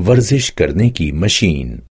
वर्जिश करने की मशीन।